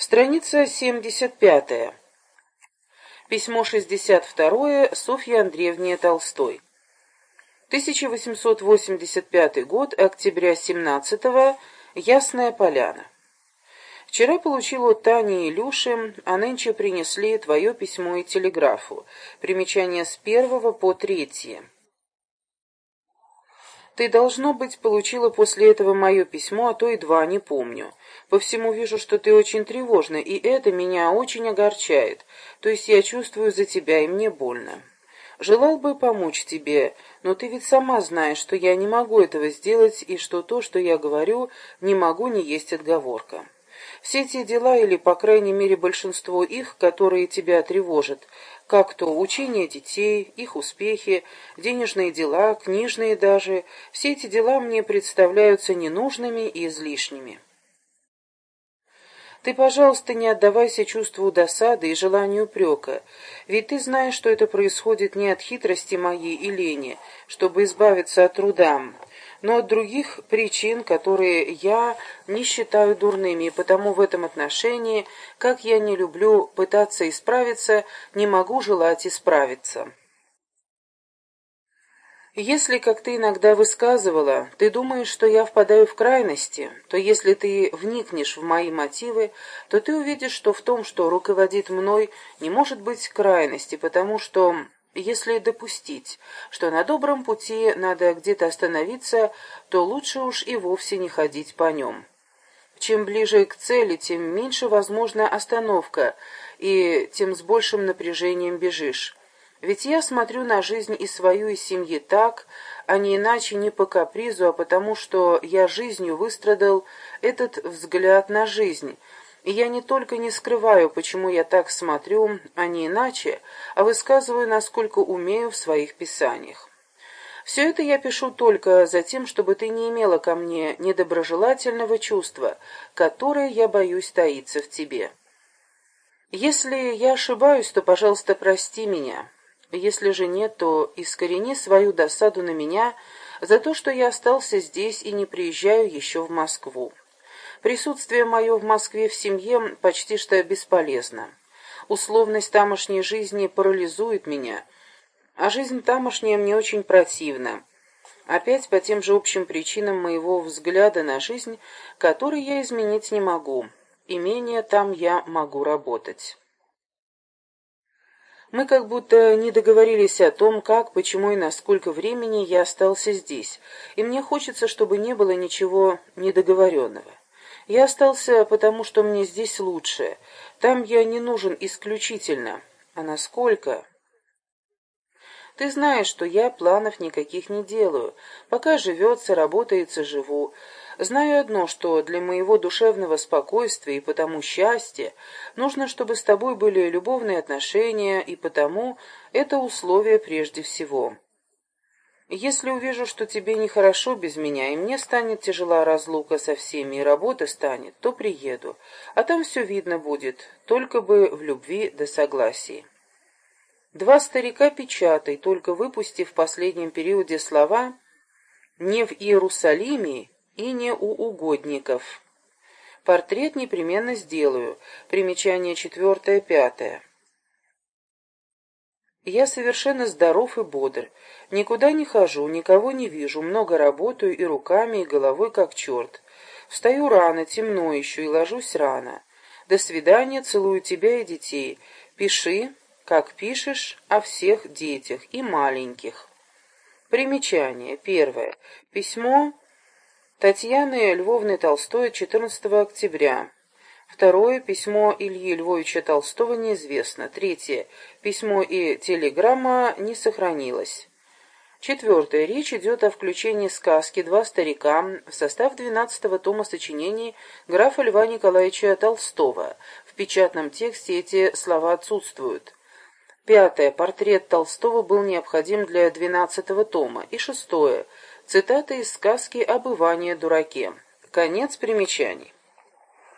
Страница 75. Письмо 62 Софье Андреевне Толстой. 1885 год, октября 17 -го, Ясная Поляна. Вчера получил от Тани и Илюши, а нынче принесли твое письмо и телеграфу. Примечание с первого по третье. Ты, должно быть, получила после этого мое письмо, а то и два, не помню. По всему вижу, что ты очень тревожна, и это меня очень огорчает. То есть я чувствую за тебя, и мне больно. Желал бы помочь тебе, но ты ведь сама знаешь, что я не могу этого сделать, и что то, что я говорю, не могу не есть отговорка. Все эти дела, или, по крайней мере, большинство их, которые тебя тревожат, как то учение детей, их успехи, денежные дела, книжные даже, все эти дела мне представляются ненужными и излишними. Ты, пожалуйста, не отдавайся чувству досады и желанию упрека, ведь ты знаешь, что это происходит не от хитрости моей и лени, чтобы избавиться от труда, но от других причин, которые я не считаю дурными, и потому в этом отношении, как я не люблю пытаться исправиться, не могу желать исправиться. Если, как ты иногда высказывала, ты думаешь, что я впадаю в крайности, то если ты вникнешь в мои мотивы, то ты увидишь, что в том, что руководит мной, не может быть крайности, потому что если допустить, что на добром пути надо где-то остановиться, то лучше уж и вовсе не ходить по нем. Чем ближе к цели, тем меньше возможна остановка, и тем с большим напряжением бежишь. Ведь я смотрю на жизнь и свою, и семьи так, а не иначе не по капризу, а потому что я жизнью выстрадал этот взгляд на жизнь, и я не только не скрываю, почему я так смотрю, а не иначе, а высказываю, насколько умею в своих писаниях. Все это я пишу только за тем, чтобы ты не имела ко мне недоброжелательного чувства, которое, я боюсь, таится в тебе. Если я ошибаюсь, то, пожалуйста, прости меня. Если же нет, то искорени свою досаду на меня за то, что я остался здесь и не приезжаю еще в Москву. Присутствие мое в Москве в семье почти что бесполезно. Условность тамошней жизни парализует меня, а жизнь тамошняя мне очень противна. Опять по тем же общим причинам моего взгляда на жизнь, который я изменить не могу. И менее там я могу работать. Мы как будто не договорились о том, как, почему и на сколько времени я остался здесь, и мне хочется, чтобы не было ничего недоговоренного. Я остался, потому что мне здесь лучше. Там я не нужен исключительно. А насколько? Ты знаешь, что я планов никаких не делаю. Пока живется, работается, живу. Знаю одно, что для моего душевного спокойствия и потому счастья нужно, чтобы с тобой были любовные отношения, и потому это условие прежде всего. Если увижу, что тебе нехорошо без меня, и мне станет тяжела разлука со всеми, и работа станет, то приеду. А там все видно будет, только бы в любви да согласии. Два старика печатай, только выпустив в последнем периоде слова «не в Иерусалиме и не у угодников». Портрет непременно сделаю. Примечание четвертое-пятое. Я совершенно здоров и бодр. Никуда не хожу, никого не вижу, много работаю и руками, и головой как черт. Встаю рано, темно еще, и ложусь рано. До свидания, целую тебя и детей. Пиши, как пишешь, о всех детях и маленьких. Примечание. Первое. Письмо Татьяны Львовны Толстой 14 октября. Второе письмо Ильи Львовича Толстого неизвестно. Третье письмо и телеграмма не сохранилось. Четвертое. Речь идет о включении сказки «Два старика» в состав двенадцатого тома сочинений графа Льва Николаевича Толстого. В печатном тексте эти слова отсутствуют. Пятое. Портрет Толстого был необходим для двенадцатого тома. И шестое. Цитата из сказки «Обывание дураке». Конец примечаний.